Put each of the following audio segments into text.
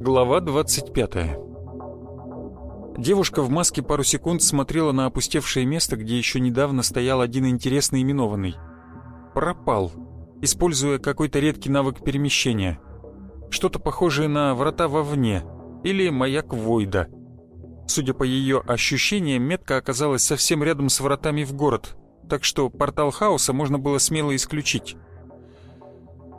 Глава 25 Девушка в маске пару секунд смотрела на опустевшее место, где еще недавно стоял один интересный именованный. Пропал, используя какой-то редкий навык перемещения. Что-то похожее на врата вовне или маяк Войда. Судя по ее ощущениям, метка оказалась совсем рядом с вратами в город, так что портал хаоса можно было смело исключить.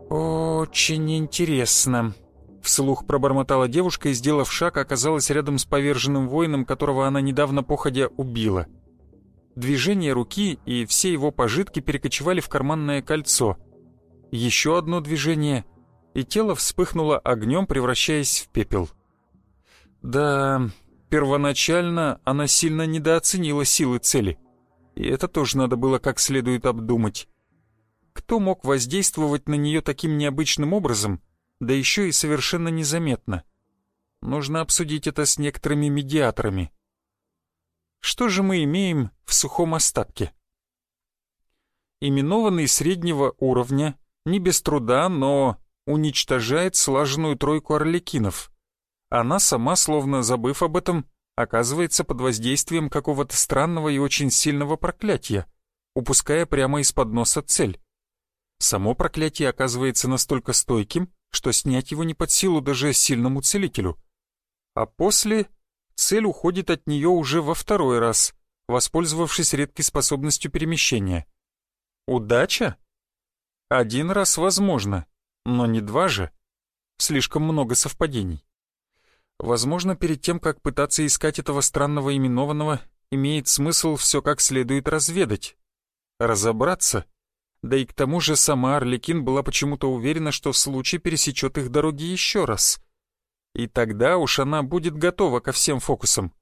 «Очень интересно», Вслух пробормотала девушка и, сделав шаг, оказалась рядом с поверженным воином, которого она недавно походя убила. Движение руки и все его пожитки перекочевали в карманное кольцо. Еще одно движение, и тело вспыхнуло огнем, превращаясь в пепел. Да, первоначально она сильно недооценила силы цели. И это тоже надо было как следует обдумать. Кто мог воздействовать на нее таким необычным образом — да еще и совершенно незаметно. Нужно обсудить это с некоторыми медиаторами. Что же мы имеем в сухом остатке? Именованный среднего уровня, не без труда, но уничтожает слаженную тройку орликинов. Она сама, словно забыв об этом, оказывается под воздействием какого-то странного и очень сильного проклятия, упуская прямо из-под носа цель. Само проклятие оказывается настолько стойким, что снять его не под силу даже сильному целителю. А после цель уходит от нее уже во второй раз, воспользовавшись редкой способностью перемещения. Удача? Один раз возможно, но не два же. Слишком много совпадений. Возможно, перед тем, как пытаться искать этого странного именованного, имеет смысл все как следует разведать. Разобраться — да и к тому же сама Орликин была почему-то уверена, что в случае пересечет их дороги еще раз. И тогда уж она будет готова ко всем фокусам.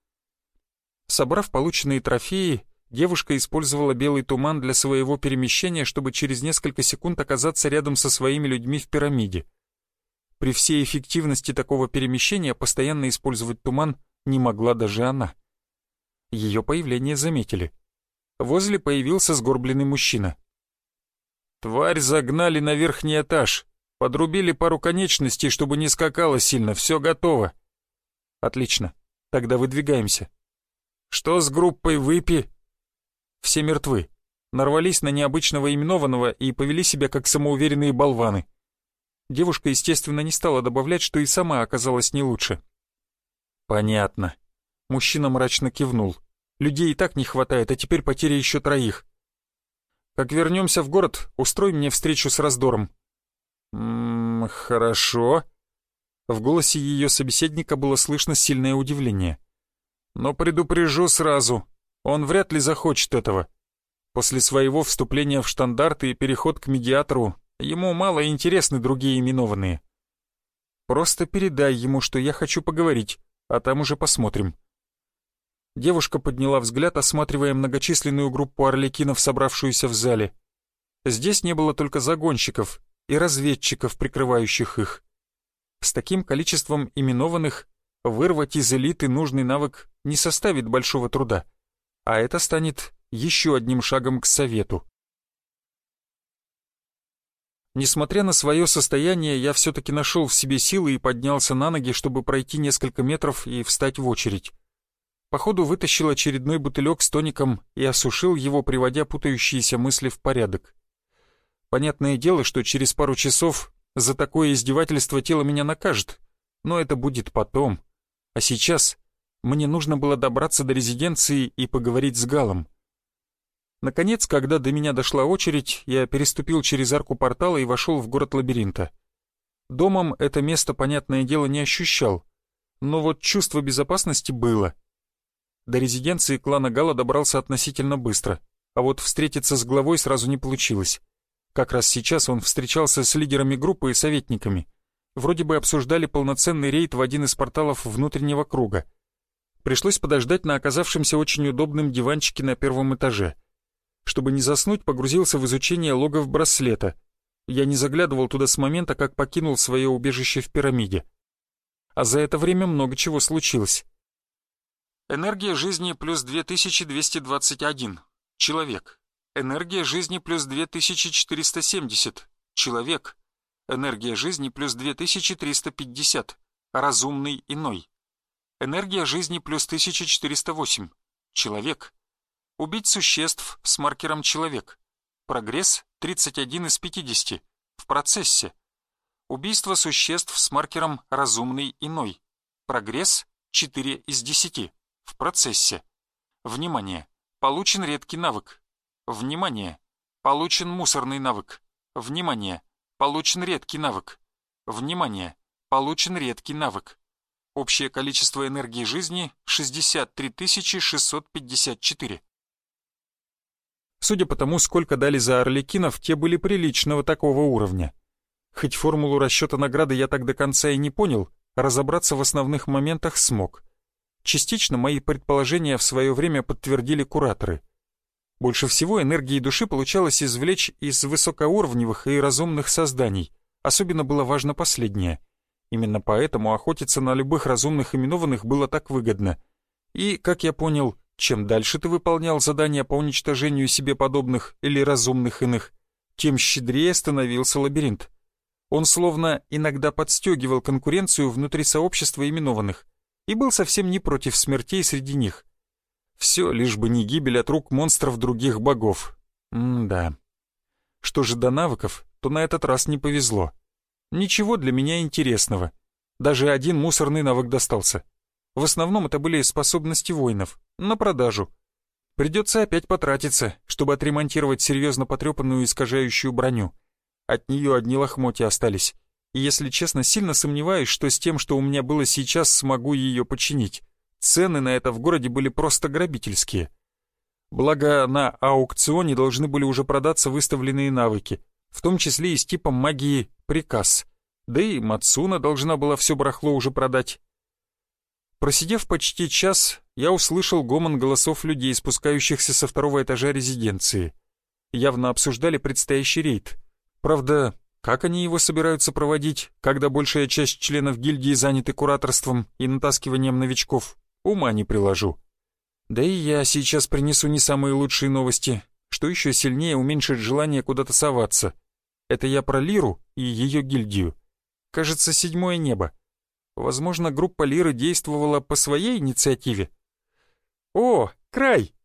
Собрав полученные трофеи, девушка использовала белый туман для своего перемещения, чтобы через несколько секунд оказаться рядом со своими людьми в пирамиде. При всей эффективности такого перемещения постоянно использовать туман не могла даже она. Ее появление заметили. Возле появился сгорбленный мужчина. Тварь загнали на верхний этаж. Подрубили пару конечностей, чтобы не скакало сильно. Все готово. Отлично. Тогда выдвигаемся. Что с группой выпи? Все мертвы. Нарвались на необычного именованного и повели себя как самоуверенные болваны. Девушка, естественно, не стала добавлять, что и сама оказалась не лучше. «Понятно». Мужчина мрачно кивнул. «Людей и так не хватает, а теперь потеря еще троих. Как вернемся в город, устрой мне встречу с раздором». «Ммм, хорошо». В голосе ее собеседника было слышно сильное удивление. «Но предупрежу сразу, он вряд ли захочет этого. После своего вступления в штандарты и переход к медиатору ему мало интересны другие именованные. Просто передай ему, что я хочу поговорить, а там уже посмотрим». Девушка подняла взгляд, осматривая многочисленную группу орликинов, собравшуюся в зале. Здесь не было только загонщиков и разведчиков, прикрывающих их. С таким количеством именованных вырвать из элиты нужный навык не составит большого труда, а это станет еще одним шагом к совету. Несмотря на свое состояние, я все-таки нашел в себе силы и поднялся на ноги, чтобы пройти несколько метров и встать в очередь. Походу вытащил очередной бутылек с тоником и осушил его, приводя путающиеся мысли в порядок. Понятное дело, что через пару часов за такое издевательство тело меня накажет, но это будет потом. А сейчас мне нужно было добраться до резиденции и поговорить с Галом. Наконец, когда до меня дошла очередь, я переступил через арку портала и вошел в город лабиринта. Домом это место, понятное дело, не ощущал, но вот чувство безопасности было — до резиденции клана Гала добрался относительно быстро, а вот встретиться с главой сразу не получилось. Как раз сейчас он встречался с лидерами группы и советниками. Вроде бы обсуждали полноценный рейд в один из порталов внутреннего круга. Пришлось подождать на оказавшемся очень удобном диванчике на первом этаже. Чтобы не заснуть, погрузился в изучение логов браслета. Я не заглядывал туда с момента, как покинул свое убежище в пирамиде. А за это время много чего случилось. Энергия жизни плюс 2221. Человек. Энергия жизни плюс 2470. Человек. Энергия жизни плюс 2350. Разумный иной. Энергия жизни плюс 1408. Человек. Убить существ с маркером «Человек». Прогресс 31 из 50. В процессе. Убийство существ с маркером «Разумный иной». Прогресс 4 из 10. В процессе. Внимание! Получен редкий навык. Внимание! Получен мусорный навык. Внимание! Получен редкий навык. Внимание! Получен редкий навык. Общее количество энергии жизни 63 654. Судя по тому, сколько дали за орликинов, те были приличного такого уровня. Хоть формулу расчета награды я так до конца и не понял, разобраться в основных моментах смог. Частично мои предположения в свое время подтвердили кураторы — больше всего энергии души получалось извлечь из высокоуровневых и разумных созданий. Особенно было важно последнее. Именно поэтому охотиться на любых разумных именованных было так выгодно. И, как я понял, чем дальше ты выполнял задания по уничтожению себе подобных или разумных иных, тем щедрее становился лабиринт. Он словно иногда подстегивал конкуренцию внутри сообщества именованных и был совсем не против смертей среди них. Все, лишь бы не гибель от рук монстров других богов. М-да. Что же до навыков, то на этот раз не повезло. Ничего для меня интересного. Даже один мусорный навык достался. В основном это были способности воинов, на продажу. Придется опять потратиться, чтобы отремонтировать серьезно потрепанную искажающую броню. От нее одни лохмотья остались. И если честно, сильно сомневаюсь, что с тем, что у меня было сейчас, смогу ее починить. Цены на это в городе были просто грабительские. Благо, на аукционе должны были уже продаться выставленные навыки, в том числе и с типом магии «Приказ». Да и Мацуна должна была все барахло уже продать. Просидев почти час, я услышал гомон голосов людей, спускающихся со второго этажа резиденции. Явно обсуждали предстоящий рейд. Правда, как они его собираются проводить, когда большая часть членов гильдии заняты кураторством и натаскиванием новичков, Ума не приложу. Да и я сейчас принесу не самые лучшие новости, что еще сильнее уменьшит желание куда-то соваться. Это я про Лиру и ее гильдию. Кажется, седьмое небо. Возможно, группа Лиры действовала по своей инициативе. «О, край!»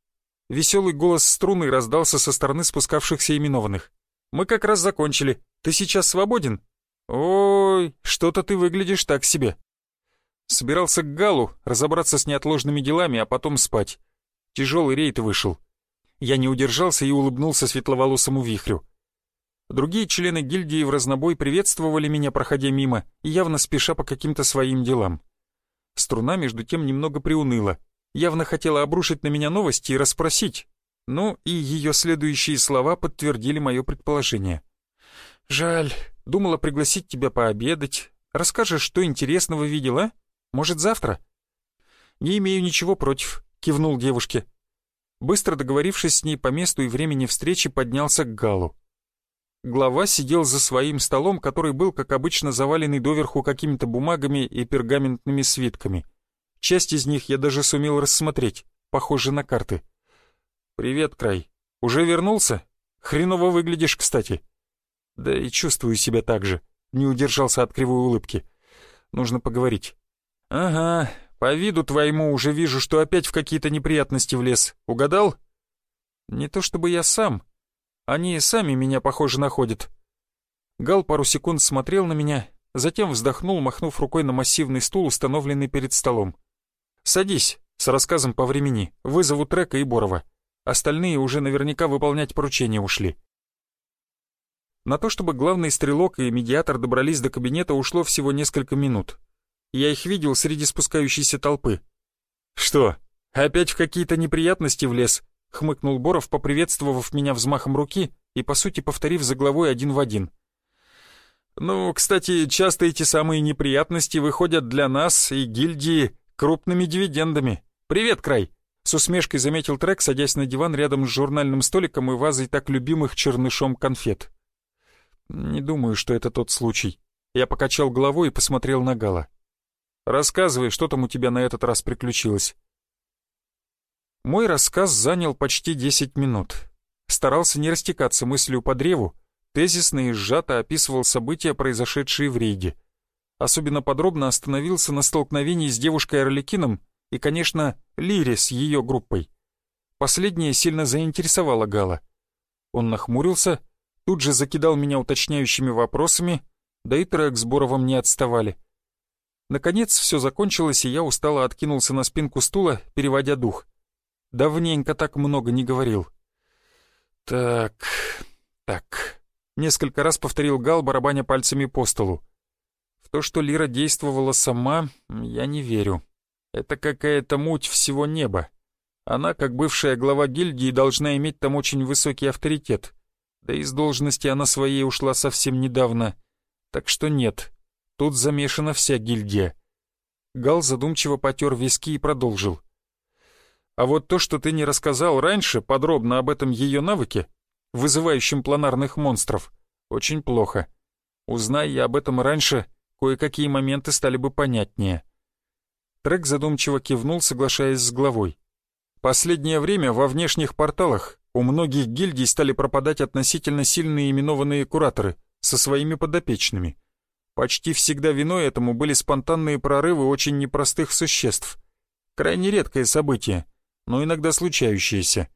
Веселый голос струны раздался со стороны спускавшихся именованных. «Мы как раз закончили. Ты сейчас свободен?» «Ой, что-то ты выглядишь так себе». Собирался к Галу, разобраться с неотложными делами, а потом спать. Тяжелый рейд вышел. Я не удержался и улыбнулся светловолосому вихрю. Другие члены гильдии в разнобой приветствовали меня, проходя мимо, явно спеша по каким-то своим делам. Струна, между тем, немного приуныла. Явно хотела обрушить на меня новости и расспросить. Ну, и ее следующие слова подтвердили мое предположение. «Жаль. Думала пригласить тебя пообедать. Расскажешь, что интересного видела?» Может, завтра?» «Не имею ничего против», — кивнул девушке. Быстро договорившись с ней по месту и времени встречи, поднялся к Галу. Глава сидел за своим столом, который был, как обычно, заваленный доверху какими-то бумагами и пергаментными свитками. Часть из них я даже сумел рассмотреть, похожие на карты. «Привет, Край. Уже вернулся? Хреново выглядишь, кстати». «Да и чувствую себя так же», — не удержался от кривой улыбки. «Нужно поговорить. «Ага, по виду твоему уже вижу, что опять в какие-то неприятности влез. Угадал?» «Не то чтобы я сам. Они сами меня, похоже, находят». Гал пару секунд смотрел на меня, затем вздохнул, махнув рукой на массивный стул, установленный перед столом. «Садись, с рассказом по времени. Вызову Трека и Борова. Остальные уже наверняка выполнять поручения ушли». На то, чтобы главный стрелок и медиатор добрались до кабинета, ушло всего несколько минут. Я их видел среди спускающейся толпы. «Что, опять в какие-то неприятности влез?» — хмыкнул Боров, поприветствовав меня взмахом руки и, по сути, повторив за главой один в один. «Ну, кстати, часто эти самые неприятности выходят для нас и гильдии крупными дивидендами», «Привет, Край!» С усмешкой заметил трек, садясь на диван рядом с журнальным столиком и вазой так любимых чернышом конфет. «Не думаю, что это тот случай». Я покачал головой и посмотрел на Гала. «Рассказывай, что там у тебя на этот раз приключилось?» Мой рассказ занял почти 10 минут. Старался не растекаться мыслью по древу, тезисно и сжато описывал события, произошедшие в рейде. Особенно подробно остановился на столкновении с девушкой Орликином и, конечно, Лире с ее группой. Последнее сильно заинтересовало Гала. Он нахмурился, тут же закидал меня уточняющими вопросами, да и трек с Боровым не отставали. Наконец все закончилось, и я устало откинулся на спинку стула, переводя дух. Давненько так много не говорил. «Так, так...» — несколько раз повторил Гал, барабаня пальцами по столу. В то, что Лира действовала сама, я не верю. Это какая-то муть всего неба. Она, как бывшая глава гильдии, должна иметь там очень высокий авторитет. Да и с должности она своей ушла совсем недавно. Так что нет, тут замешана вся гильдия. Гал задумчиво потер виски и продолжил. А вот то, что ты не рассказал раньше подробно об этом ее навыке, вызывающем планарных монстров, очень плохо. Узнай я об этом раньше, кое-какие моменты стали бы понятнее. Трек задумчиво кивнул, соглашаясь с главой. Последнее время во внешних порталах у многих гильдий стали пропадать относительно сильные именованные кураторы со своими подопечными. Почти всегда виной этому были спонтанные прорывы очень непростых существ. Крайне редкое событие — но иногда случающиеся.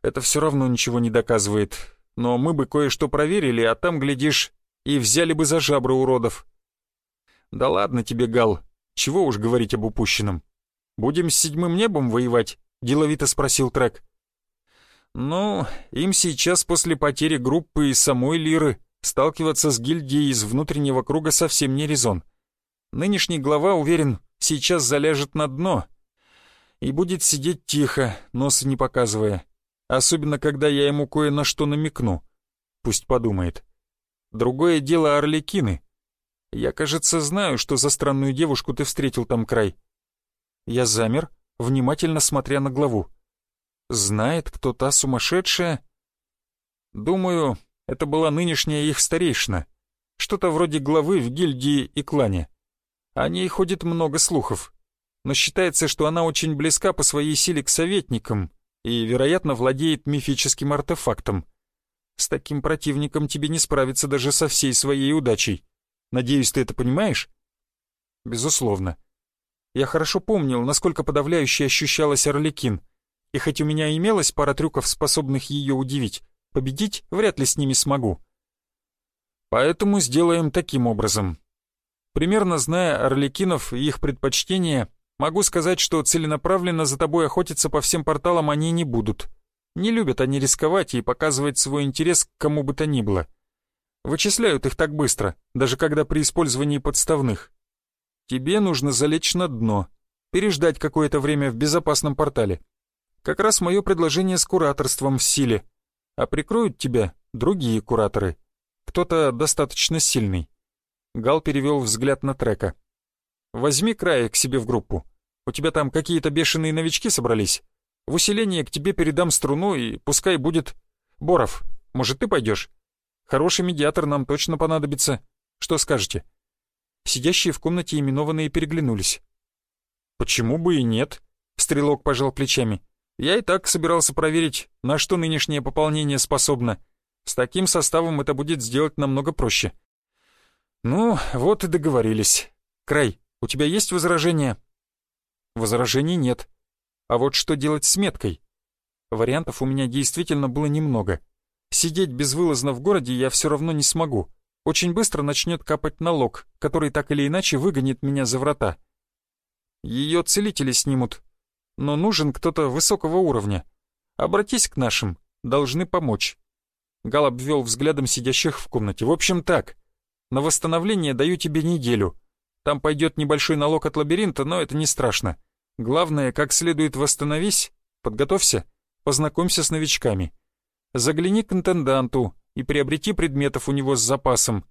Это все равно ничего не доказывает, но мы бы кое-что проверили, а там, глядишь, и взяли бы за жабры уродов. Да ладно тебе, Гал, чего уж говорить об упущенном. Будем с седьмым небом воевать? Деловито спросил Трек. Ну, им сейчас после потери группы и самой Лиры сталкиваться с гильдией из внутреннего круга совсем не резон. Нынешний глава, уверен, сейчас заляжет на дно, и будет сидеть тихо, носа не показывая. Особенно, когда я ему кое на что намекну. Пусть подумает. Другое дело Орликины. Я, кажется, знаю, что за странную девушку ты встретил там край. Я замер, внимательно смотря на главу. Знает, кто та сумасшедшая? Думаю, это была нынешняя их старейшина. Что-то вроде главы в гильдии и клане. О ней ходит много слухов но считается, что она очень близка по своей силе к советникам и, вероятно, владеет мифическим артефактом. С таким противником тебе не справиться даже со всей своей удачей. Надеюсь, ты это понимаешь? Безусловно. Я хорошо помнил, насколько подавляюще ощущалась Орликин, и хоть у меня имелась пара трюков, способных ее удивить, победить вряд ли с ними смогу. Поэтому сделаем таким образом. Примерно зная Орликинов и их предпочтения, Могу сказать, что целенаправленно за тобой охотиться по всем порталам они не будут. Не любят они рисковать и показывать свой интерес к кому бы то ни было. Вычисляют их так быстро, даже когда при использовании подставных. Тебе нужно залечь на дно, переждать какое-то время в безопасном портале. Как раз мое предложение с кураторством в силе. А прикроют тебя другие кураторы. Кто-то достаточно сильный. Гал перевел взгляд на трека. Возьми края к себе в группу. У тебя там какие-то бешеные новички собрались. В усиление к тебе передам струну, и пускай будет... Боров, может, ты пойдешь? Хороший медиатор нам точно понадобится. Что скажете?» Сидящие в комнате именованные переглянулись. «Почему бы и нет?» — Стрелок пожал плечами. «Я и так собирался проверить, на что нынешнее пополнение способно. С таким составом это будет сделать намного проще». «Ну, вот и договорились. Край, у тебя есть возражения?» Возражений нет. А вот что делать с меткой? Вариантов у меня действительно было немного. Сидеть безвылазно в городе я все равно не смогу. Очень быстро начнет капать налог, который так или иначе выгонит меня за врата. Ее целители снимут. Но нужен кто-то высокого уровня. Обратись к нашим, должны помочь. Гал обвел взглядом сидящих в комнате. В общем так, на восстановление даю тебе неделю. Там пойдет небольшой налог от лабиринта, но это не страшно. Главное, как следует восстановись, подготовься, познакомься с новичками. Загляни к интенданту и приобрети предметов у него с запасом.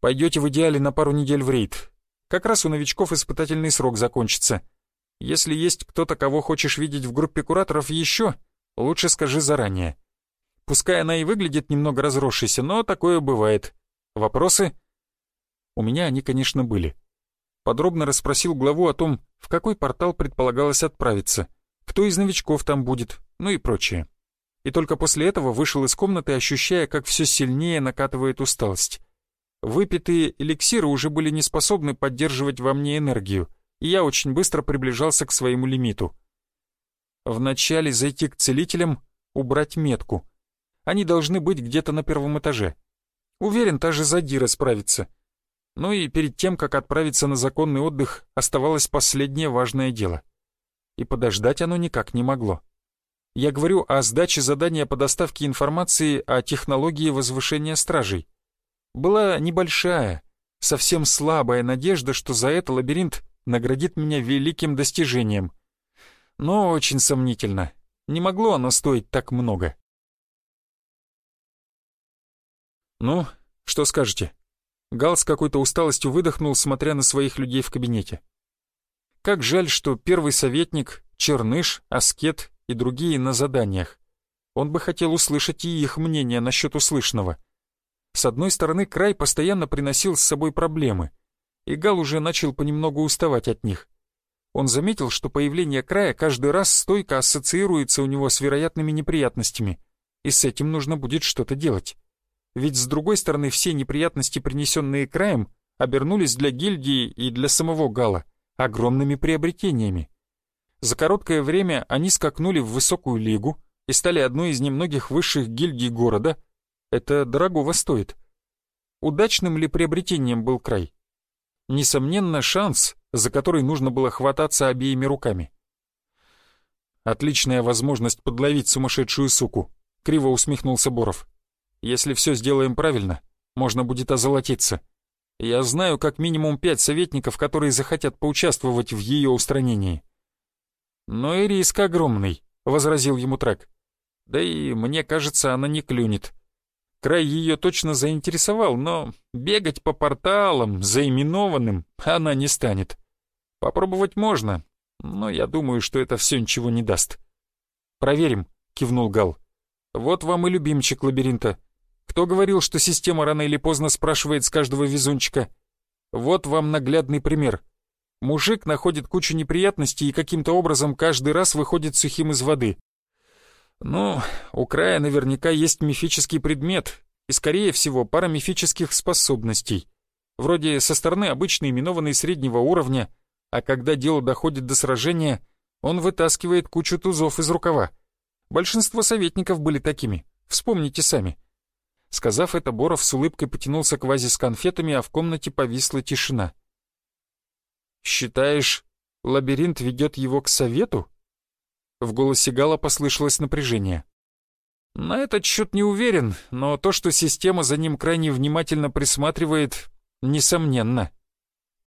Пойдете в идеале на пару недель в рейд. Как раз у новичков испытательный срок закончится. Если есть кто-то, кого хочешь видеть в группе кураторов еще, лучше скажи заранее. Пускай она и выглядит немного разросшейся, но такое бывает. Вопросы? У меня они, конечно, были. Подробно расспросил главу о том, в какой портал предполагалось отправиться, кто из новичков там будет, ну и прочее. И только после этого вышел из комнаты, ощущая, как все сильнее накатывает усталость. Выпитые эликсиры уже были не способны поддерживать во мне энергию, и я очень быстро приближался к своему лимиту. Вначале зайти к целителям, убрать метку. Они должны быть где-то на первом этаже. Уверен, та же Задира справится. Ну и перед тем, как отправиться на законный отдых, оставалось последнее важное дело. И подождать оно никак не могло. Я говорю о сдаче задания по доставке информации о технологии возвышения стражей. Была небольшая, совсем слабая надежда, что за это лабиринт наградит меня великим достижением. Но очень сомнительно. Не могло оно стоить так много. «Ну, что скажете?» Гал с какой-то усталостью выдохнул, смотря на своих людей в кабинете. Как жаль, что первый советник, Черныш, Аскет и другие на заданиях. Он бы хотел услышать и их мнение насчет услышанного. С одной стороны, край постоянно приносил с собой проблемы, и Гал уже начал понемногу уставать от них. Он заметил, что появление края каждый раз стойко ассоциируется у него с вероятными неприятностями, и с этим нужно будет что-то делать. Ведь с другой стороны все неприятности, принесенные краем, обернулись для гильдии и для самого Гала огромными приобретениями. За короткое время они скакнули в высокую лигу и стали одной из немногих высших гильдий города. Это дорогого стоит. Удачным ли приобретением был край? Несомненно, шанс, за который нужно было хвататься обеими руками. «Отличная возможность подловить сумасшедшую суку», — криво усмехнулся Боров. Если все сделаем правильно, можно будет озолотиться. Я знаю как минимум пять советников, которые захотят поучаствовать в ее устранении». «Но и риск огромный», — возразил ему Трак. «Да и мне кажется, она не клюнет. Край ее точно заинтересовал, но бегать по порталам, заименованным, она не станет. Попробовать можно, но я думаю, что это все ничего не даст». «Проверим», — кивнул Гал. «Вот вам и любимчик лабиринта. Кто говорил, что система рано или поздно спрашивает с каждого везунчика? Вот вам наглядный пример. Мужик находит кучу неприятностей и каким-то образом каждый раз выходит сухим из воды. Ну, у края наверняка есть мифический предмет и, скорее всего, пара мифических способностей. Вроде со стороны обычно именованный среднего уровня, а когда дело доходит до сражения, он вытаскивает кучу тузов из рукава. Большинство советников были такими, вспомните сами. Сказав это, Боров с улыбкой потянулся к вазе с конфетами, а в комнате повисла тишина. «Считаешь, лабиринт ведет его к совету?» В голосе Гала послышалось напряжение. «На этот счет не уверен, но то, что система за ним крайне внимательно присматривает, несомненно».